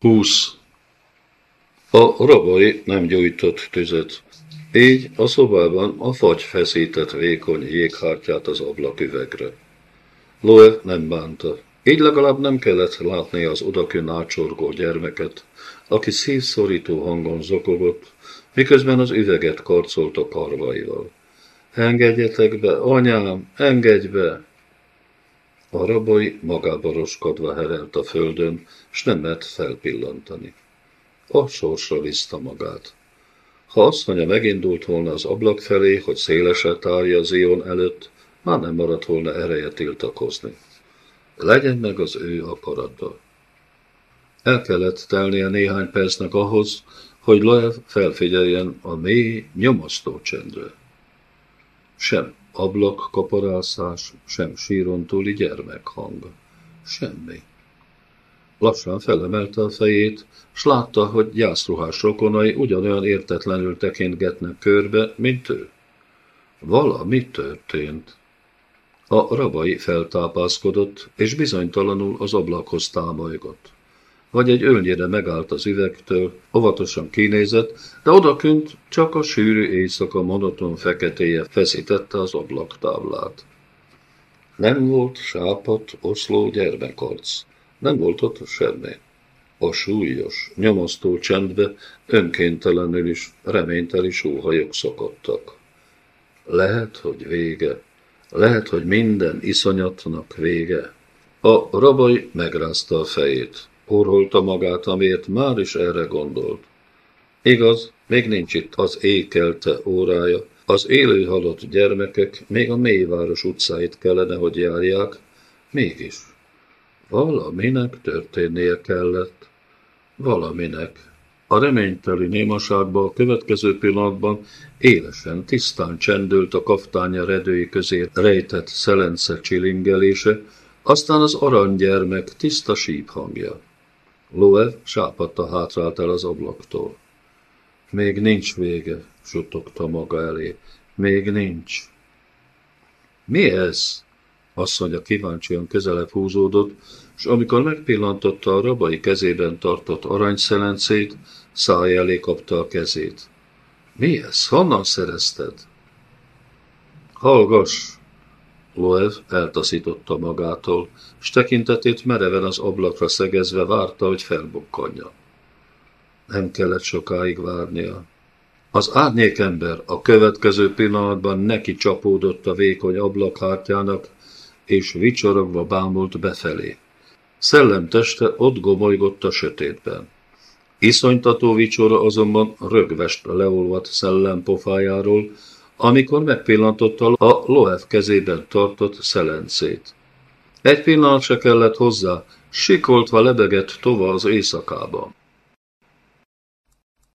20. A rabai nem gyújtott tüzet. Így a szobában a fagy feszített vékony jéghártyát az ablaküvegre. Loe nem bánta. Így legalább nem kellett látni az odakön átsorgó gyermeket, aki szívszorító hangon zokogott, miközben az üveget karcolt a karvaival. Engedjetek be, anyám, engedj be! A rabai magába roskadva herelt a földön, s nem mert felpillantani. A sorsra vissza magát. Ha mondja, megindult volna az ablak felé, hogy széleset tárja Zion előtt, már nem maradt volna ereje tiltakozni. Legyen meg az ő akarata. El kellett telnie néhány percnek ahhoz, hogy Loev felfigyeljen a mély, nyomasztó csendre. Sem ablak kaparászás, sem síron túli gyermekhang. Semmi. Lassan felemelte a fejét, s látta, hogy gyászruhás rokonai ugyanolyan értetlenül tekintgetnek körbe, mint ő. Valami történt. A rabai feltápászkodott, és bizonytalanul az ablakhoz támolygott. Vagy egy ölnyire megállt az üvegtől, óvatosan kinézett, de odakünt csak a sűrű éjszaka monoton feketéje feszítette az ablaktáblát. Nem volt sápat, oszló gyermekarc. Nem volt ott semmi. A súlyos, nyomasztó csendbe önkéntelenül is reményteli sóhajok szokottak. Lehet, hogy vége. Lehet, hogy minden iszonyatnak vége. A rabai megrázta a fejét. Orholta magát, amiért már is erre gondolt. Igaz, még nincs itt az ékelte órája. Az élő halott gyermekek még a mélyváros utcáit kellene, hogy járják, mégis. Valaminek történnie kellett. Valaminek. A reményteli némaságban a következő pillanatban élesen, tisztán csendült a kaftánya redői közé rejtett szelence csilingelése, aztán az aranygyermek tiszta síp hangja. Loev sápadta hátrált el az ablaktól. Még nincs vége, suttogta maga elé. Még nincs. Mi ez? Asszonya kíváncsian közelebb húzódott, és amikor megpillantotta a rabai kezében tartott aranyszelencét, száj elé kapta a kezét. Mi ez? Honnan szerezted? Hallgass! Loev eltaszította magától, és tekintetét mereven az ablakra szegezve várta, hogy felbukkanja. Nem kellett sokáig várnia. Az árnyékember a következő pillanatban neki csapódott a vékony ablakhártyának, és vicsorogva bámult befelé. Szellemteste ott gomolygott a sötétben. Iszonytató vicsora azonban rögvest leolvadt szellem pofájáról, amikor megpillantotta a Loev kezében tartott szelencét. Egy pillanat se kellett hozzá, sikoltva lebegett tova az éjszakában.